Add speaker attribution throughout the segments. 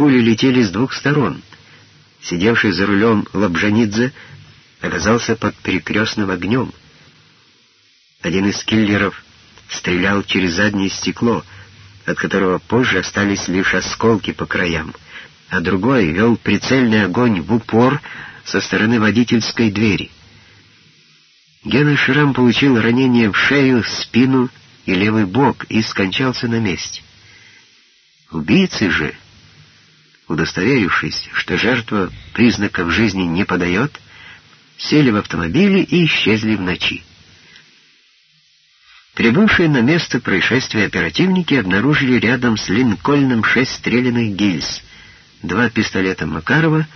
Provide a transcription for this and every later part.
Speaker 1: Пули летели с двух сторон. Сидевший за рулем Лобжанидзе оказался под перекрестным огнем. Один из киллеров стрелял через заднее стекло, от которого позже остались лишь осколки по краям, а другой вел прицельный огонь в упор со стороны водительской двери. Гена Шрам получил ранение в шею, спину и левый бок и скончался на месте. Убийцы же, удостоверившись, что жертва признаков жизни не подает, сели в автомобили и исчезли в ночи. Прибывшие на место происшествия оперативники обнаружили рядом с Линкольном шесть стрелянных гильз, два пистолета Макарова,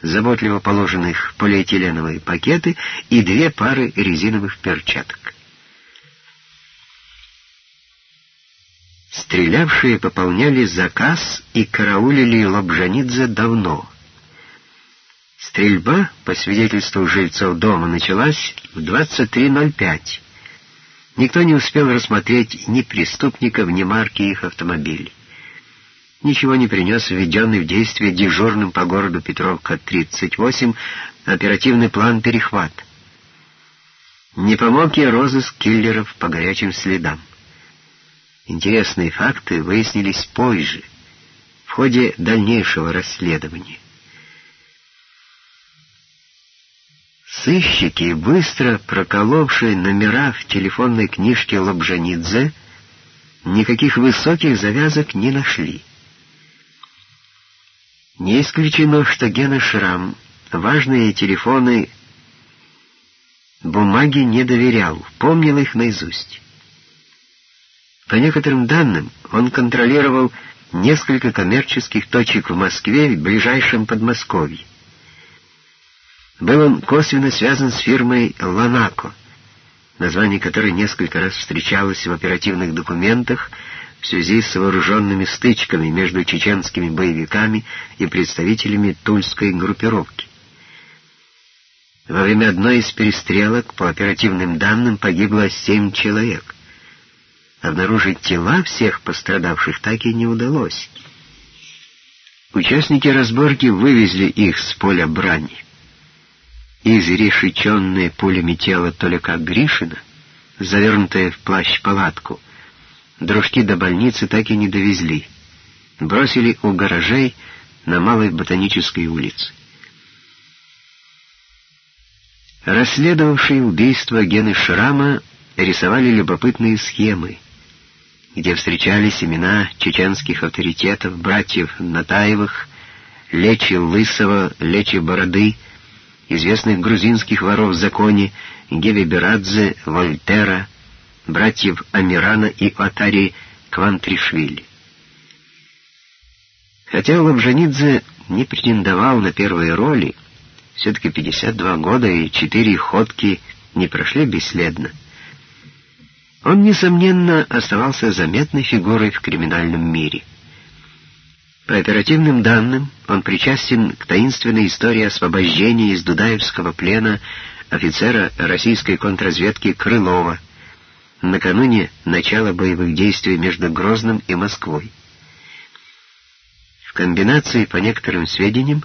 Speaker 1: заботливо положенных полиэтиленовые пакеты и две пары резиновых перчаток. Стрелявшие пополняли заказ и караулили Лобжанидзе давно. Стрельба, по свидетельству жильцов дома, началась в 23.05. Никто не успел рассмотреть ни преступников, ни марки их автомобилей. Ничего не принес введенный в действие дежурным по городу Петровка-38 оперативный план «Перехват». Не помог и розыск киллеров по горячим следам. Интересные факты выяснились позже, в ходе дальнейшего расследования. Сыщики, быстро проколовшие номера в телефонной книжке Лобжанидзе, никаких высоких завязок не нашли. Не исключено, что Гена Шрам важные телефоны бумаги не доверял, помнил их наизусть. По некоторым данным, он контролировал несколько коммерческих точек в Москве и ближайшем Подмосковье. Был он косвенно связан с фирмой «Ланако», название которой несколько раз встречалось в оперативных документах в связи с вооруженными стычками между чеченскими боевиками и представителями тульской группировки. Во время одной из перестрелок, по оперативным данным, погибло семь человек. Обнаружить тела всех пострадавших так и не удалось. Участники разборки вывезли их с поля брани. Изрешеченное пулями тело Толика Гришина, завернутое в плащ-палатку, дружки до больницы так и не довезли. Бросили у гаражей на Малой Ботанической улице. Расследовавшие убийство Гены Шрама рисовали любопытные схемы — где встречались имена чеченских авторитетов, братьев Натаевых, Лечи Лысого, Лечи Бороды, известных грузинских воров в законе Геви Берадзе, Вольтера, братьев Амирана и Атари Квантришвили. Хотя Лобжанидзе не претендовал на первые роли, все-таки 52 года и четыре ходки не прошли бесследно. Он, несомненно, оставался заметной фигурой в криминальном мире. По оперативным данным, он причастен к таинственной истории освобождения из Дудаевского плена офицера российской контрразведки Крылова накануне начала боевых действий между Грозным и Москвой. В комбинации, по некоторым сведениям,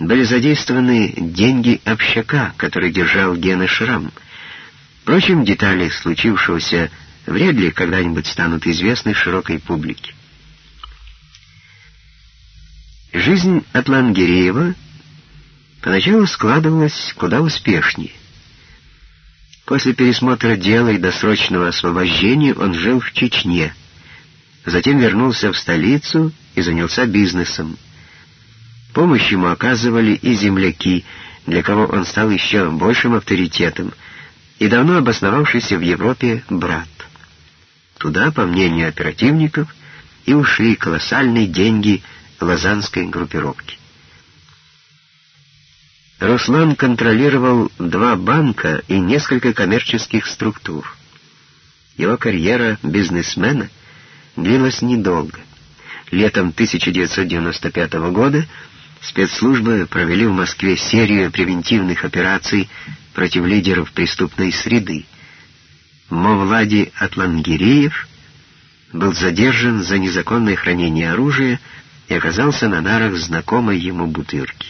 Speaker 1: были задействованы деньги общака, который держал Гена Шрам — Впрочем, детали случившегося вряд ли когда-нибудь станут известны широкой публике. Жизнь Атлангиреева поначалу складывалась куда успешнее. После пересмотра дела и досрочного освобождения он жил в Чечне, затем вернулся в столицу и занялся бизнесом. Помощь ему оказывали и земляки, для кого он стал еще большим авторитетом — и давно обосновавшийся в Европе брат. Туда, по мнению оперативников, и ушли колоссальные деньги лазанской группировки. Руслан контролировал два банка и несколько коммерческих структур. Его карьера бизнесмена длилась недолго. Летом 1995 года спецслужбы провели в Москве серию превентивных операций против лидеров преступной среды. Мовлади Атлангиреев был задержан за незаконное хранение оружия и оказался на нарах знакомой ему бутырки.